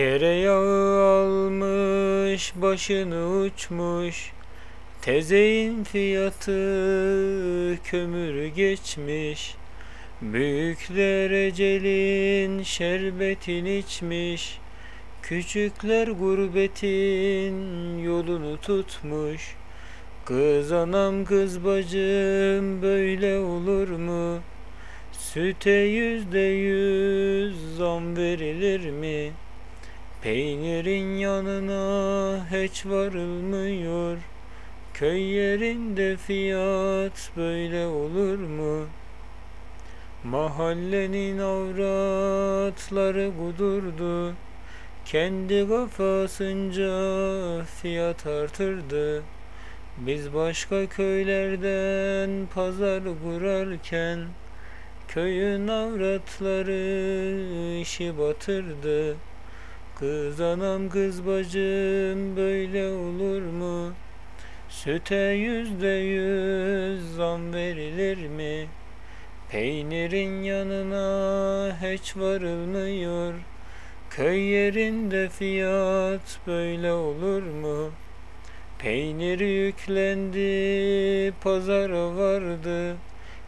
Tereyağı almış başını uçmuş Tezeyin fiyatı kömür geçmiş Büyükler ecelin şerbetin içmiş Küçükler gurbetin yolunu tutmuş Kız anam kız bacım böyle olur mu? Süte yüzde yüz zam verilir mi? Peynirin yanına hiç varılmıyor. Köy yerinde fiyat böyle olur mu? Mahallenin avratları kudurdu Kendi kafasınca fiyat artırdı. Biz başka köylerden pazar kurarken Köyün avratları işi batırdı Kız anam kız bacım böyle olur mu? Süte yüzde yüz zam verilir mi? Peynirin yanına hiç varılmıyor Köy yerinde fiyat böyle olur mu? Peynir yüklendi, pazara vardı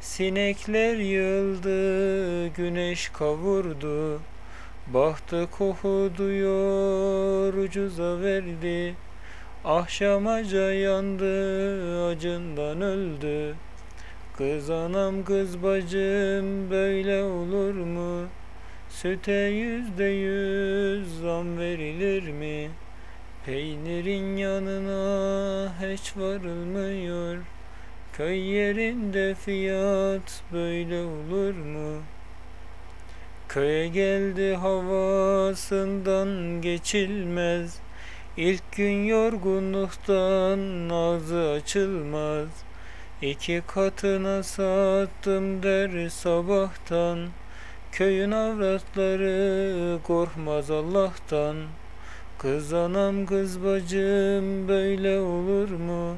Sinekler yıldı, güneş kavurdu Bahtı kohuduyor, ucuza verdi Akşamaca yandı, acından öldü Kız anam kız bacım böyle olur mu? Süte yüzde yüz zam verilir mi? Peynirin yanına hiç varılmıyor Köy yerinde fiyat böyle olur mu? Köye geldi havasından geçilmez İlk gün yorgunluktan ağzı açılmaz İki katına sattım der sabahtan Köyün avratları korkmaz Allah'tan Kız anam kız bacım böyle olur mu?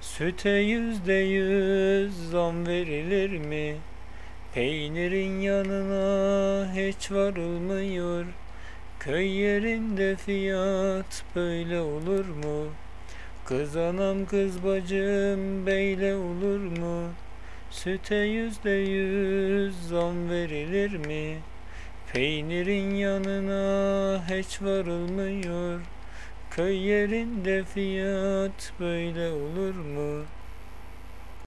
Süte yüzde yüz zam verilir mi? Peynirin yanına hiç varılmıyor Köy yerinde fiyat böyle olur mu? Kız anam kız bacım beyle olur mu? Süte yüzde yüz zam verilir mi? Peynirin yanına hiç varılmıyor Köy yerinde fiyat böyle olur mu?